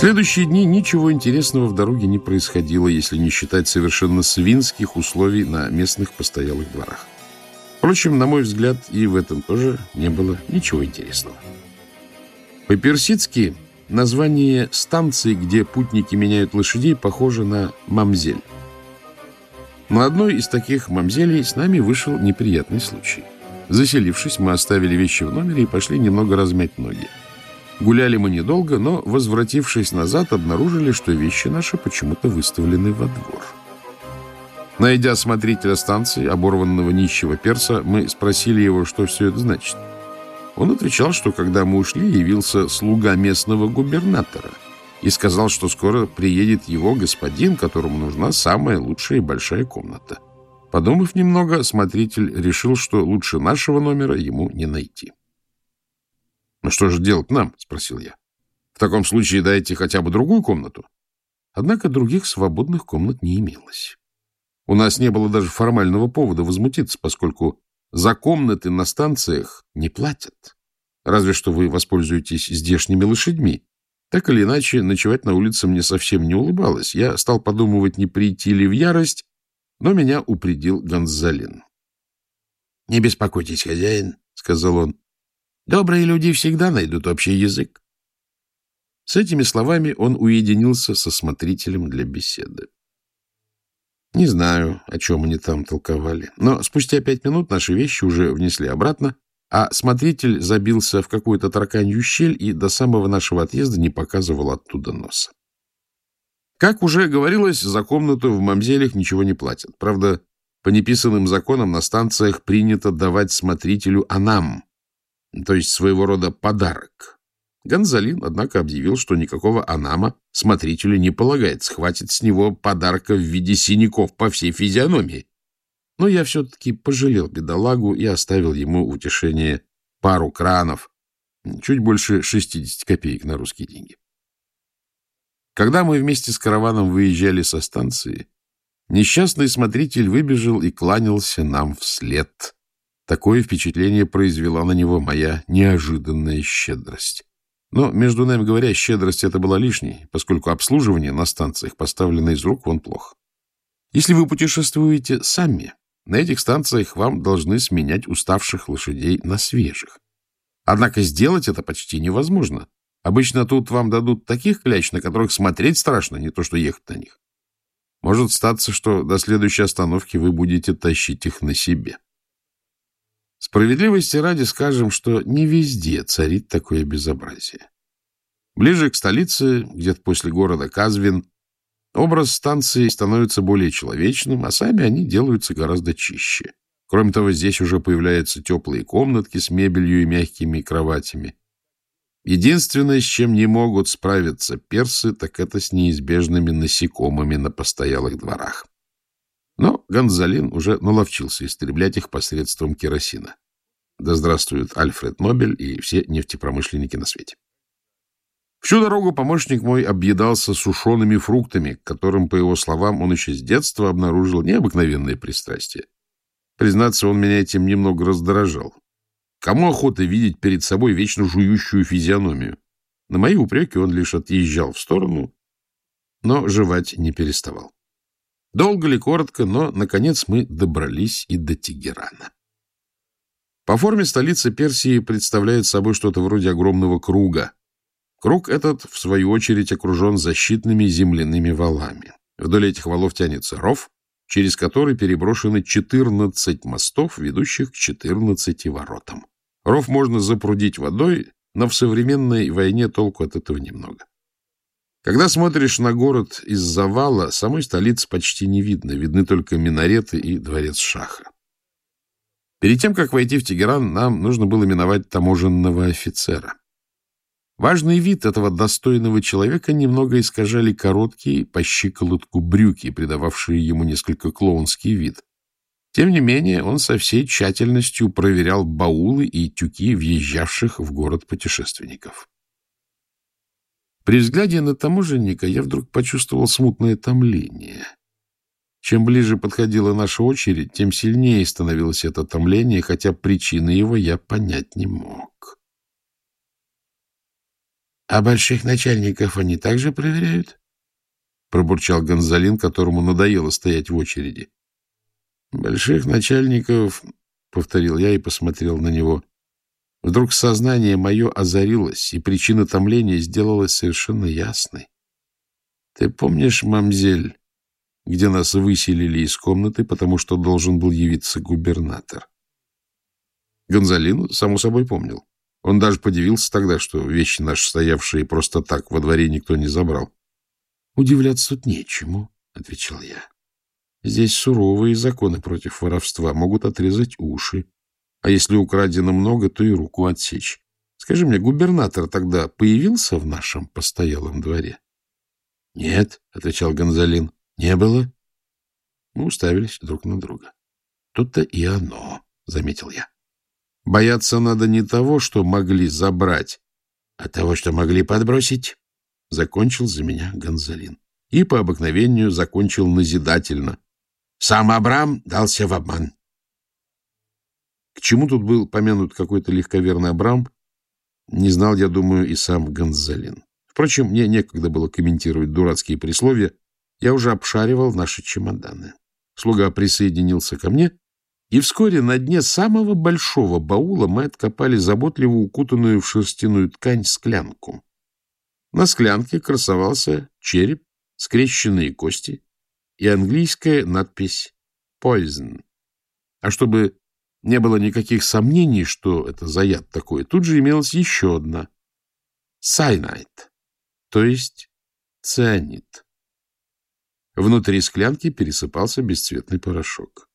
следующие дни ничего интересного в дороге не происходило, если не считать совершенно свинских условий на местных постоялых дворах. Впрочем, на мой взгляд, и в этом тоже не было ничего интересного. По-персидски название станции, где путники меняют лошадей, похоже на «мамзель». На одной из таких мамзелей с нами вышел неприятный случай. Заселившись, мы оставили вещи в номере и пошли немного размять ноги. Гуляли мы недолго, но, возвратившись назад, обнаружили, что вещи наши почему-то выставлены во двор. Найдя смотрителя станции, оборванного нищего перса, мы спросили его, что все это значит. Он отвечал, что когда мы ушли, явился слуга местного губернатора и сказал, что скоро приедет его господин, которому нужна самая лучшая и большая комната. Подумав немного, смотритель решил, что лучше нашего номера ему не найти. — Ну что же делать нам? — спросил я. — В таком случае дайте хотя бы другую комнату. Однако других свободных комнат не имелось. У нас не было даже формального повода возмутиться, поскольку за комнаты на станциях не платят. Разве что вы воспользуетесь здешними лошадьми. Так или иначе, ночевать на улице мне совсем не улыбалось. Я стал подумывать, не прийти ли в ярость, но меня упредил Гонзалин. — Не беспокойтесь, хозяин, — сказал он. — Добрые люди всегда найдут общий язык. С этими словами он уединился со смотрителем для беседы. Не знаю, о чем они там толковали, но спустя пять минут наши вещи уже внесли обратно, а смотритель забился в какую-то тараканью щель и до самого нашего отъезда не показывал оттуда носа. Как уже говорилось, за комнату в мамзелях ничего не платят. Правда, по неписанным законам на станциях принято давать смотрителю анам, то есть своего рода подарок. Гонзалин, однако, объявил, что никакого анама смотрителю не полагается, хватит с него подарка в виде синяков по всей физиономии. Но я все-таки пожалел бедолагу и оставил ему утешение пару кранов, чуть больше 60 копеек на русские деньги. Когда мы вместе с караваном выезжали со станции, несчастный смотритель выбежал и кланялся нам вслед. Такое впечатление произвела на него моя неожиданная щедрость. Но, между нами говоря, щедрость это была лишней, поскольку обслуживание на станциях поставлено из рук вон плохо. Если вы путешествуете сами, на этих станциях вам должны сменять уставших лошадей на свежих. Однако сделать это почти невозможно. Обычно тут вам дадут таких кляч, на которых смотреть страшно, не то что ехать на них. Может статься, что до следующей остановки вы будете тащить их на себе. Справедливости ради скажем, что не везде царит такое безобразие. Ближе к столице, где-то после города Казвин, образ станции становится более человечным, а сами они делаются гораздо чище. Кроме того, здесь уже появляются теплые комнатки с мебелью и мягкими кроватями. Единственное, с чем не могут справиться персы, так это с неизбежными насекомыми на постоялых дворах. Но Гонзалин уже наловчился истреблять их посредством керосина. Да здравствует Альфред Нобель и все нефтепромышленники на свете. Всю дорогу помощник мой объедался сушеными фруктами, к которым, по его словам, он еще с детства обнаружил необыкновенное пристрастие. Признаться, он меня этим немного раздражал. Кому охота видеть перед собой вечно жующую физиономию? На мои упреки он лишь отъезжал в сторону, но жевать не переставал. Долго ли, коротко, но, наконец, мы добрались и до Тегерана. По форме столица Персии представляет собой что-то вроде огромного круга. Круг этот, в свою очередь, окружен защитными земляными валами. Вдоль этих валов тянется ров, через который переброшены 14 мостов, ведущих к 14 воротам. Ров можно запрудить водой, но в современной войне толку от этого немного. Когда смотришь на город из завала, самой столицы почти не видно, видны только минареты и дворец Шаха. Перед тем, как войти в Тегеран, нам нужно было миновать таможенного офицера. Важный вид этого достойного человека немного искажали короткие по щиколотку брюки, придававшие ему несколько клоунский вид. Тем не менее, он со всей тщательностью проверял баулы и тюки въезжавших в город путешественников. При взгляде на таможенника я вдруг почувствовал смутное томление. Чем ближе подходила наша очередь, тем сильнее становилось это томление, хотя причины его я понять не мог. А больших начальников они также проверяют? Пробурчал Гонзалин, которому надоело стоять в очереди. Больших начальников, повторил я и посмотрел на него. Вдруг сознание мое озарилось, и причина томления сделалась совершенно ясной. Ты помнишь, мамзель, где нас выселили из комнаты, потому что должен был явиться губернатор? Гонзалин, само собой, помнил. Он даже подивился тогда, что вещи наши, стоявшие просто так, во дворе никто не забрал. — Удивляться тут нечему, — отвечал я. — Здесь суровые законы против воровства могут отрезать уши. А если украдено много, то и руку отсечь. Скажи мне, губернатор тогда появился в нашем постоялом дворе? — Нет, — отвечал Гонзалин, — не было. Мы уставились друг на друга. — Тут-то и оно, — заметил я. Бояться надо не того, что могли забрать, а того, что могли подбросить, — закончил за меня Гонзалин. И по обыкновению закончил назидательно. Сам Абрам дался в обман. К чему тут был помянут какой-то легковерный Абрам, не знал, я думаю, и сам Гонзалин. Впрочем, мне некогда было комментировать дурацкие присловия, я уже обшаривал наши чемоданы. Слуга присоединился ко мне, и вскоре на дне самого большого баула мы откопали заботливо укутанную в шерстяную ткань склянку. На склянке красовался череп, скрещенные кости и английская надпись «Poison». А чтобы не было никаких сомнений, что это за яд такой, тут же имелась еще одна — «Cyanide», то есть цианид. Внутри склянки пересыпался бесцветный порошок.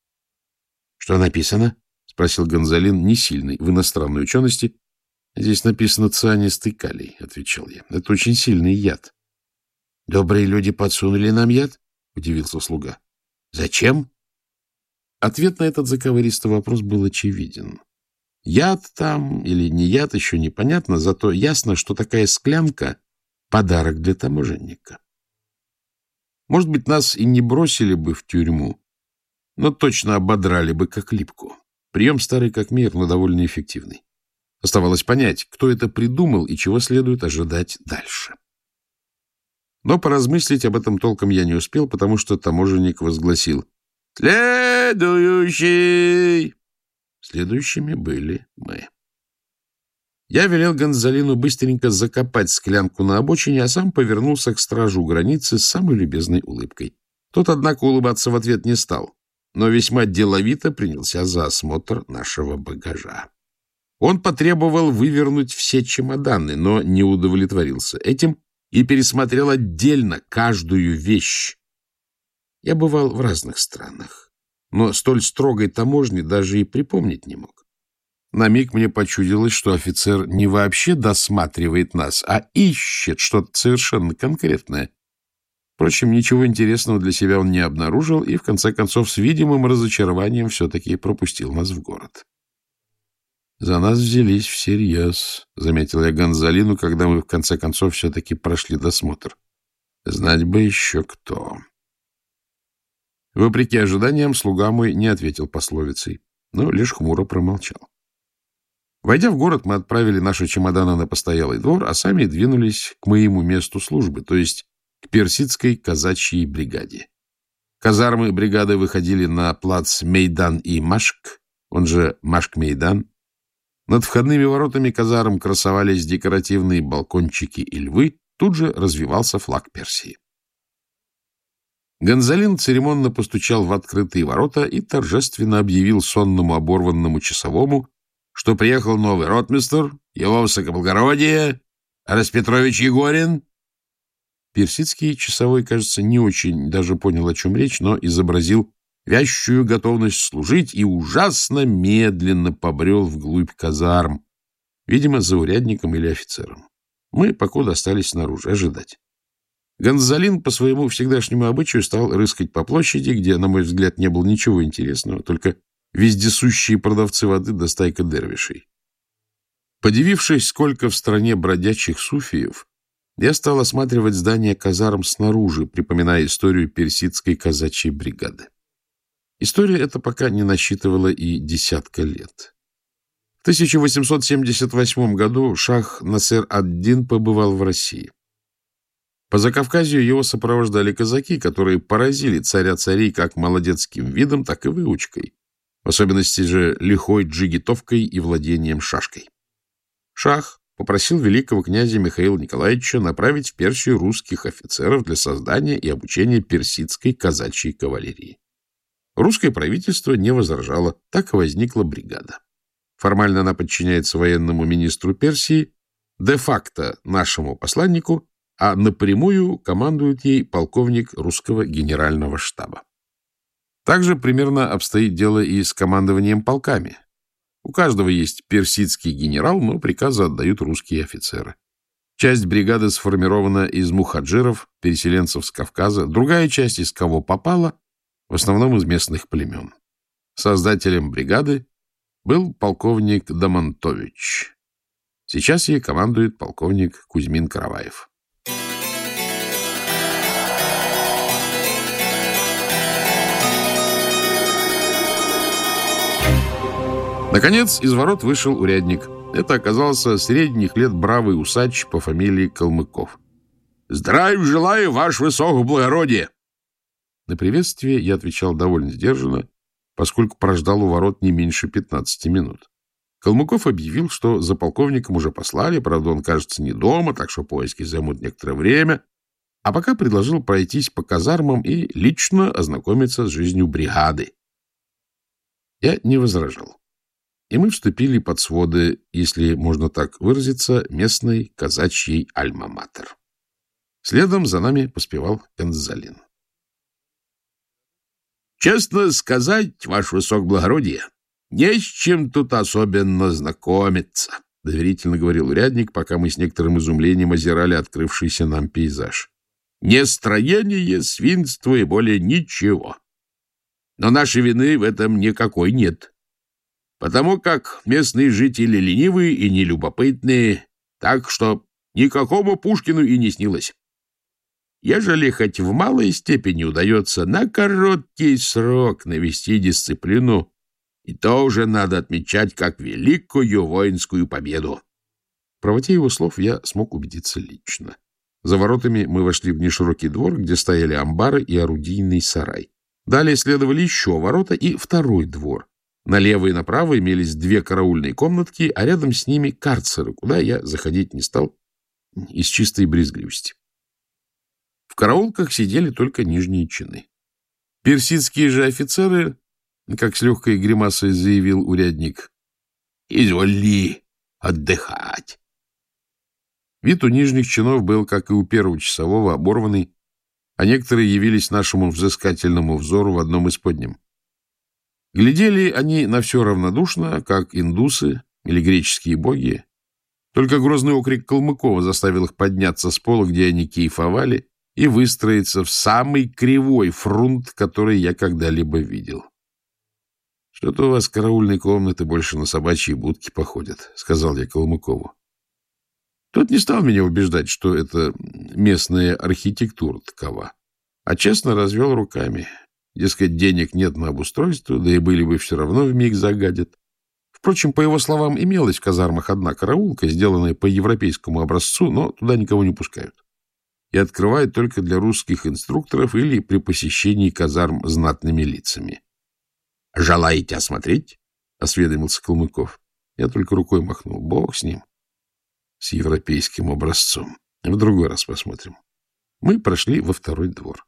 — Что написано? — спросил Гонзалин, не сильный, в иностранной учености. — Здесь написано цианистый калий, — отвечал я. — Это очень сильный яд. — Добрые люди подсунули нам яд? — удивился слуга. — Зачем? Ответ на этот заковыристый вопрос был очевиден. Яд там или не яд, еще непонятно, зато ясно, что такая склянка — подарок для таможенника. Может быть, нас и не бросили бы в тюрьму, но точно ободрали бы как липку. Прием старый как мир, но довольно эффективный. Оставалось понять, кто это придумал и чего следует ожидать дальше. Но поразмыслить об этом толком я не успел, потому что таможенник возгласил «Следующий!» Следующими были мы. Я велел Гонзалину быстренько закопать склянку на обочине, а сам повернулся к стражу границы с самой любезной улыбкой. Тот, однако, улыбаться в ответ не стал но весьма деловито принялся за осмотр нашего багажа. Он потребовал вывернуть все чемоданы, но не удовлетворился этим и пересмотрел отдельно каждую вещь. Я бывал в разных странах, но столь строгой таможни даже и припомнить не мог. На миг мне почудилось, что офицер не вообще досматривает нас, а ищет что-то совершенно конкретное, Впрочем, ничего интересного для себя он не обнаружил и, в конце концов, с видимым разочарованием все-таки пропустил нас в город. «За нас взялись всерьез», — заметил я Гонзалину, когда мы, в конце концов, все-таки прошли досмотр. «Знать бы еще кто». Вопреки ожиданиям, слуга мой не ответил пословицей, но лишь хмуро промолчал. Войдя в город, мы отправили наши чемоданы на постоялый двор, а сами двинулись к моему месту службы, то есть к персидской казачьей бригаде. Казармы бригады выходили на плац Мейдан и Машк, он же Машк-Мейдан. Над входными воротами казарм красовались декоративные балкончики и львы, тут же развивался флаг Персии. Гонзалин церемонно постучал в открытые ворота и торжественно объявил сонному оборванному часовому, что приехал новый ротмистр, его высокоблагородие, Распетрович Егорин, Персидский часовой, кажется, не очень даже понял, о чем речь, но изобразил вящую готовность служить и ужасно медленно побрел вглубь казарм, видимо, за урядником или офицером. Мы покуда остались снаружи, ожидать. Гонзалин по своему всегдашнему обычаю стал рыскать по площади, где, на мой взгляд, не было ничего интересного, только вездесущие продавцы воды до стайка дервишей. Подивившись, сколько в стране бродячих суфиев, я стал осматривать здание казарм снаружи, припоминая историю персидской казачьей бригады. История эта пока не насчитывала и десятка лет. В 1878 году шах Насер ад-Дин побывал в России. По Закавказью его сопровождали казаки, которые поразили царя царей как молодецким видом, так и выучкой, в особенности же лихой джигитовкой и владением шашкой. Шах попросил великого князя Михаила Николаевича направить в Персию русских офицеров для создания и обучения персидской казачьей кавалерии. Русское правительство не возражало, так и возникла бригада. Формально она подчиняется военному министру Персии, де-факто нашему посланнику, а напрямую командует ей полковник русского генерального штаба. Также примерно обстоит дело и с командованием полками. У каждого есть персидский генерал, но приказы отдают русские офицеры. Часть бригады сформирована из мухаджиров, переселенцев с Кавказа, другая часть из кого попала, в основном из местных племен. Создателем бригады был полковник Дамонтович. Сейчас ей командует полковник Кузьмин Караваев. Наконец, из ворот вышел урядник. Это оказался средних лет бравый усач по фамилии Калмыков. — Здравия желаю, ваше высокоблагородие! На приветствие я отвечал довольно сдержанно, поскольку прождал у ворот не меньше 15 минут. Калмыков объявил, что за полковником уже послали, правда, он, кажется, не дома, так что поиски займут некоторое время, а пока предложил пройтись по казармам и лично ознакомиться с жизнью бригады. Я не возражал. И мы вступили под своды, если можно так выразиться, местной казачьей альма-матер. Следом за нами поспевал Гонзалин. Честно сказать, ваше высокоблагородие, не с чем тут особенно знакомиться, — доверительно говорил урядник, пока мы с некоторым изумлением озирали открывшийся нам пейзаж. Не строение, свинство и более ничего. Но нашей вины в этом никакой нет. Потому как местные жители ленивые и нелюбопытные, так что никакому Пушкину и не снилось. Ежели хоть в малой степени удается на короткий срок навести дисциплину, и то уже надо отмечать как великую воинскую победу. В правоте его слов я смог убедиться лично. За воротами мы вошли в неширокий двор, где стояли амбары и орудийный сарай. Далее следовали еще ворота и второй двор. Налево и направо имелись две караульные комнатки, а рядом с ними карцеры, куда я заходить не стал из чистой брезгливости. В караулках сидели только нижние чины. Персидские же офицеры, как с легкой гримасой заявил урядник, «Изволи отдыхать». Вид у нижних чинов был, как и у первого часового, оборванный, а некоторые явились нашему взыскательному взору в одном из подням. Глядели они на все равнодушно, как индусы или греческие боги. Только грозный окрик Калмыкова заставил их подняться с пола, где они кейфовали, и выстроиться в самый кривой фрунт, который я когда-либо видел. — Что-то у вас караульные комнаты больше на собачьи будки походят, — сказал я Калмыкову. Тот не стал меня убеждать, что это местная архитектура такова, а честно развел руками. Дескать, денег нет на обустройство, да и были бы все равно в миг загадят. Впрочем, по его словам, имелась в казармах одна караулка, сделанная по европейскому образцу, но туда никого не пускают и открывают только для русских инструкторов или при посещении казарм знатными лицами. — Желаете осмотреть? — осведомился Калмыков. Я только рукой махнул. Бог с ним. С европейским образцом. В другой раз посмотрим. Мы прошли во второй двор.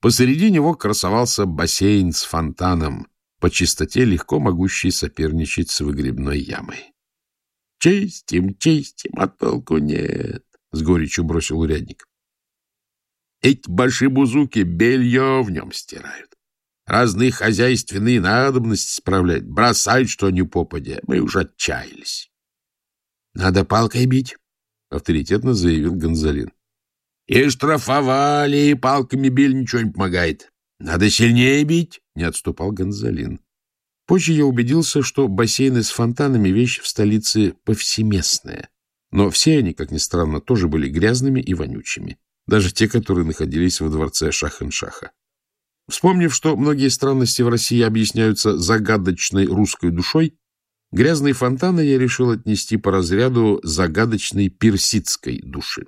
Посреди него красовался бассейн с фонтаном, по чистоте легко могущий соперничать с выгребной ямой. — Чистим, чистим, а толку нет. — с горечью бросил урядник. Эти башибузуки белье в нем стирают. Разные хозяйственные надобности справлять, бросают, что не попадя. Мы уже отчаялись. — Надо палкой бить, — авторитетно заявил Гонзалин. — И штрафовали, и палками били, ничего не помогает. Надо сильнее бить, — не отступал Гонзалин. Позже я убедился, что бассейны с фонтанами — вещь в столице повсеместная. Но все они, как ни странно, тоже были грязными и вонючими, даже те, которые находились во дворце Шахеншаха. Вспомнив, что многие странности в России объясняются загадочной русской душой, Грязные фонтаны я решил отнести по разряду загадочной персидской души.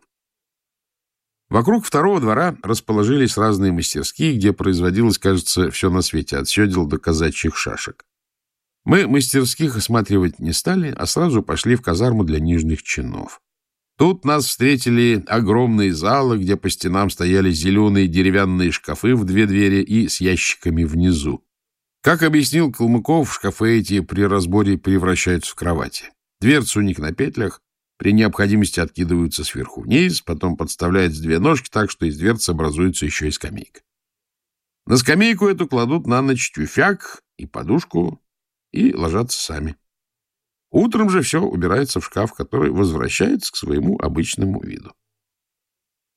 Вокруг второго двора расположились разные мастерские, где производилось, кажется, все на свете, от седел до казачьих шашек. Мы мастерских осматривать не стали, а сразу пошли в казарму для нижних чинов. Тут нас встретили огромные залы, где по стенам стояли зеленые деревянные шкафы в две двери и с ящиками внизу. Как объяснил Калмыков, шкафы эти при разборе превращаются в кровати. Дверцы у них на петлях, при необходимости откидываются сверху вниз, потом подставляются две ножки так, что из дверцы образуется еще и скамейка. На скамейку эту кладут на ночь тюфяк и подушку, и ложатся сами. Утром же все убирается в шкаф, который возвращается к своему обычному виду.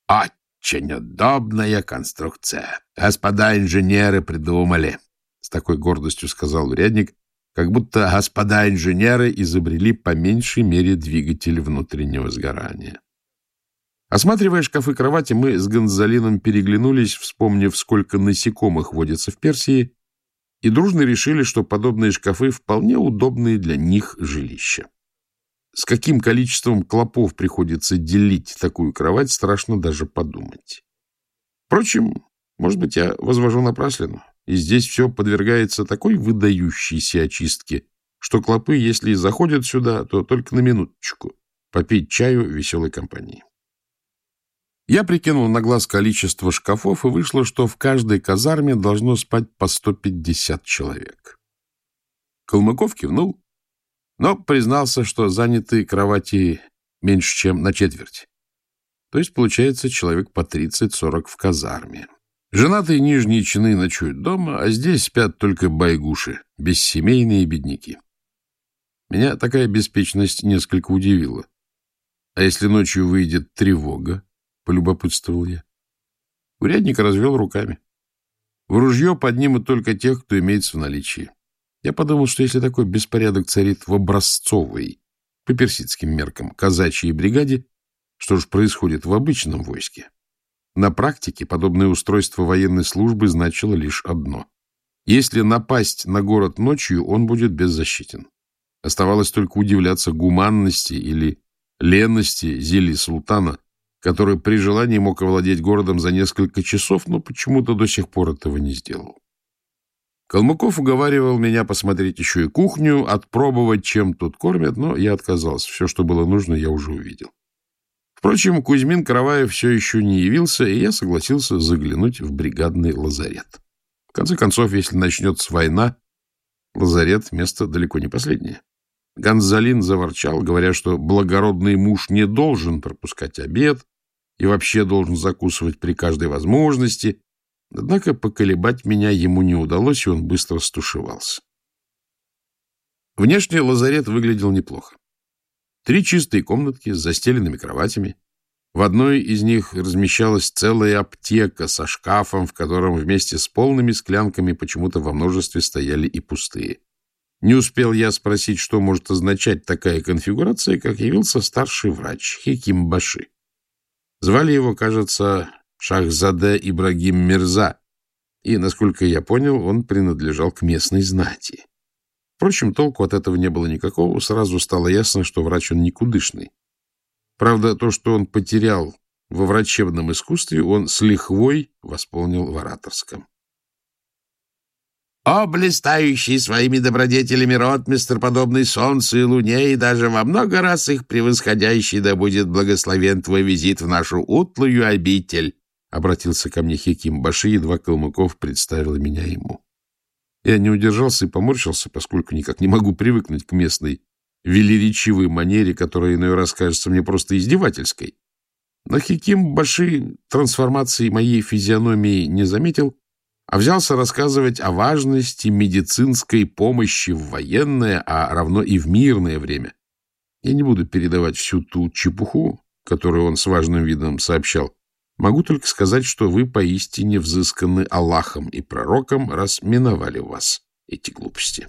«Очень удобная конструкция. Господа инженеры придумали», — с такой гордостью сказал урядник, как будто господа инженеры изобрели по меньшей мере двигатель внутреннего сгорания. Осматривая шкафы кровати, мы с Гонзалином переглянулись, вспомнив, сколько насекомых водится в Персии, и дружно решили, что подобные шкафы вполне удобные для них жилища. С каким количеством клопов приходится делить такую кровать, страшно даже подумать. Впрочем, может быть, я возвожу напраслину, и здесь все подвергается такой выдающейся очистке, что клопы, если и заходят сюда, то только на минуточку, попить чаю веселой компании. Я прикинул на глаз количество шкафов, и вышло, что в каждой казарме должно спать по 150 человек. Калмыков кивнул, но признался, что заняты кровати меньше, чем на четверть. То есть, получается, человек по 30-40 в казарме. Женатые нижние чины ночуют дома, а здесь спят только байгуши, бессемейные бедняки. Меня такая беспечность несколько удивила. А если ночью выйдет тревога? — полюбопытствовал я. Урядник развел руками. В ружье поднимут только тех, кто имеется в наличии. Я подумал, что если такой беспорядок царит в образцовой, по персидским меркам, казачьей бригаде, что же происходит в обычном войске? На практике подобное устройство военной службы значило лишь одно. Если напасть на город ночью, он будет беззащитен. Оставалось только удивляться гуманности или ленности Зили Султана, который при желании мог овладеть городом за несколько часов, но почему-то до сих пор этого не сделал. Калмыков уговаривал меня посмотреть еще и кухню, отпробовать, чем тут кормят, но я отказался. Все, что было нужно, я уже увидел. Впрочем, Кузьмин Караваев все еще не явился, и я согласился заглянуть в бригадный лазарет. В конце концов, если начнется война, лазарет — место далеко не последнее. Гонзалин заворчал, говоря, что благородный муж не должен пропускать обед, и вообще должен закусывать при каждой возможности. Однако поколебать меня ему не удалось, и он быстро стушевался. Внешне лазарет выглядел неплохо. Три чистые комнатки с застеленными кроватями. В одной из них размещалась целая аптека со шкафом, в котором вместе с полными склянками почему-то во множестве стояли и пустые. Не успел я спросить, что может означать такая конфигурация, как явился старший врач Хеким Баши. Звали его, кажется, Шахзаде Ибрагим Мирза, и, насколько я понял, он принадлежал к местной знати. Впрочем, толку от этого не было никакого, сразу стало ясно, что врач он никудышный. Правда, то, что он потерял во врачебном искусстве, он с лихвой восполнил в ораторском. О, блистающий своими добродетелями ротмистр, подобный солнцу и луне, и даже во много раз их превосходящий, да будет благословен твой визит в нашу утлую обитель, — обратился ко мне Хиким Баши, и два калмыков представила меня ему. Я не удержался и поморщился, поскольку никак не могу привыкнуть к местной велеречивой манере, которая иной раз кажется мне просто издевательской. Но Хиким Баши трансформации моей физиономии не заметил а взялся рассказывать о важности медицинской помощи в военное, а равно и в мирное время. Я не буду передавать всю ту чепуху, которую он с важным видом сообщал. Могу только сказать, что вы поистине взысканы Аллахом и пророком, раз миновали вас эти глупости.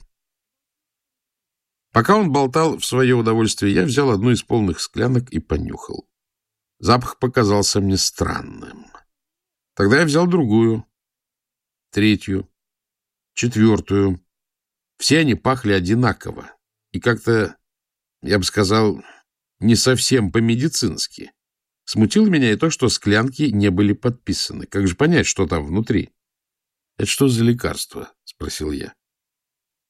Пока он болтал в свое удовольствие, я взял одну из полных склянок и понюхал. Запах показался мне странным. Тогда я взял другую, третью, четвертую. Все они пахли одинаково, и как-то, я бы сказал, не совсем по-медицински. Смутило меня и то, что склянки не были подписаны. Как же понять, что там внутри? — Это что за лекарство? — спросил я.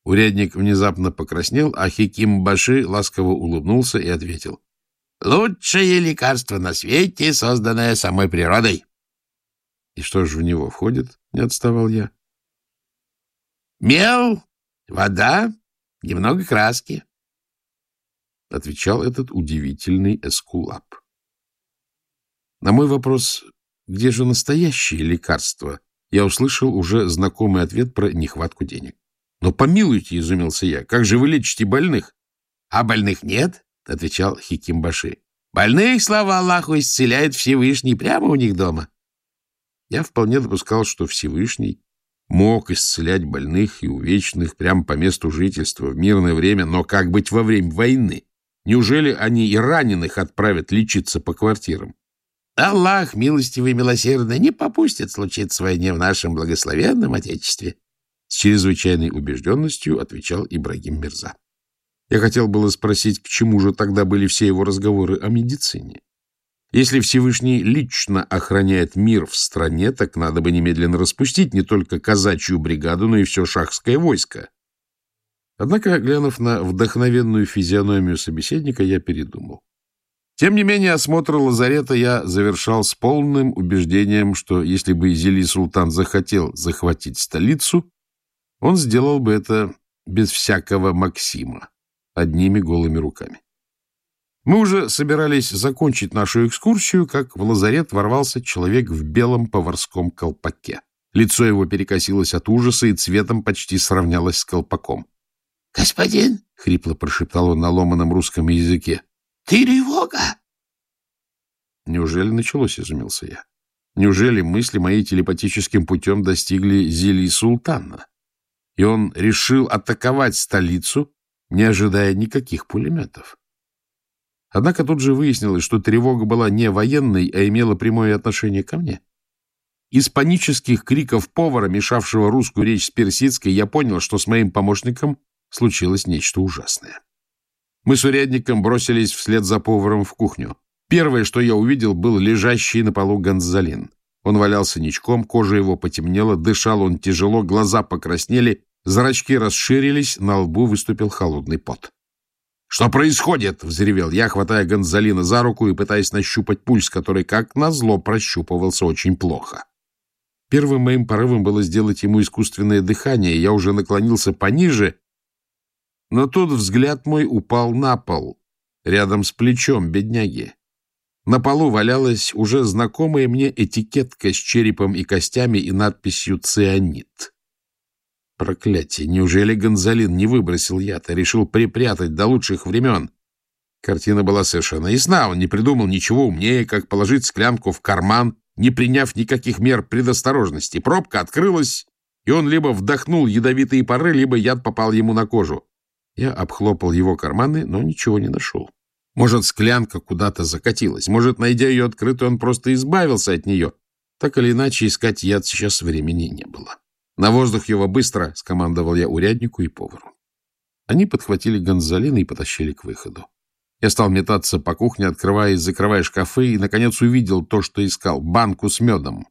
Урядник внезапно покраснел, а Хиким Баши ласково улыбнулся и ответил. — Лучшее лекарство на свете, созданное самой природой. — И что же в него входит? — не отставал я. — Мел, вода, немного краски, — отвечал этот удивительный эскулап. На мой вопрос, где же настоящее лекарство, я услышал уже знакомый ответ про нехватку денег. Но помилуйте, — изумился я, — как же вы лечите больных? — А больных нет, — отвечал Хикимбаши. — Больных, слава Аллаху, исцеляет Всевышний прямо у них дома. Я вполне допускал, что Всевышний мог исцелять больных и увечных прямо по месту жительства в мирное время, но как быть во время войны? Неужели они и раненых отправят лечиться по квартирам? Аллах, милостивый и милосердный, не попустит случиться войне в нашем благословенном Отечестве. С чрезвычайной убежденностью отвечал Ибрагим Мирза. Я хотел было спросить, к чему же тогда были все его разговоры о медицине. Если Всевышний лично охраняет мир в стране, так надо бы немедленно распустить не только казачью бригаду, но и все шахское войско. Однако, глянув на вдохновенную физиономию собеседника, я передумал. Тем не менее, осмотр лазарета я завершал с полным убеждением, что если бы Зели Султан захотел захватить столицу, он сделал бы это без всякого Максима, одними голыми руками. Мы уже собирались закончить нашу экскурсию, как в лазарет ворвался человек в белом поварском колпаке. Лицо его перекосилось от ужаса и цветом почти сравнялось с колпаком. — Господин, — хрипло прошептал он на ломаном русском языке, — тревога! Неужели началось, — изумился я. Неужели мысли мои телепатическим путем достигли Зелии Султана? и он решил атаковать столицу, не ожидая никаких пулеметов. Однако тут же выяснилось, что тревога была не военной, а имела прямое отношение ко мне. Из панических криков повара, мешавшего русскую речь с персидской, я понял, что с моим помощником случилось нечто ужасное. Мы с урядником бросились вслед за поваром в кухню. Первое, что я увидел, был лежащий на полу Гонзалин. Он валялся ничком, кожа его потемнела, дышал он тяжело, глаза покраснели, зрачки расширились, на лбу выступил холодный пот. — Что происходит? — взревел я, хватая Гонзалина за руку и пытаясь нащупать пульс, который, как назло, прощупывался очень плохо. Первым моим порывом было сделать ему искусственное дыхание, я уже наклонился пониже, но тут взгляд мой упал на пол, рядом с плечом бедняги. На полу валялась уже знакомая мне этикетка с черепом и костями и надписью «Цианид». Проклятие! Неужели Гонзалин не выбросил яд, а решил припрятать до лучших времен? Картина была совершенно ясна. Он не придумал ничего умнее, как положить склянку в карман, не приняв никаких мер предосторожности. Пробка открылась, и он либо вдохнул ядовитые пары, либо яд попал ему на кожу. Я обхлопал его карманы, но ничего не нашел. Может, склянка куда-то закатилась. Может, найдя ее открытой, он просто избавился от нее. Так или иначе, искать яд сейчас времени не было. «На воздух его быстро!» — скомандовал я уряднику и повару. Они подхватили Гонзалина и потащили к выходу. Я стал метаться по кухне, открывая и закрывая шкафы, и, наконец, увидел то, что искал — банку с медом.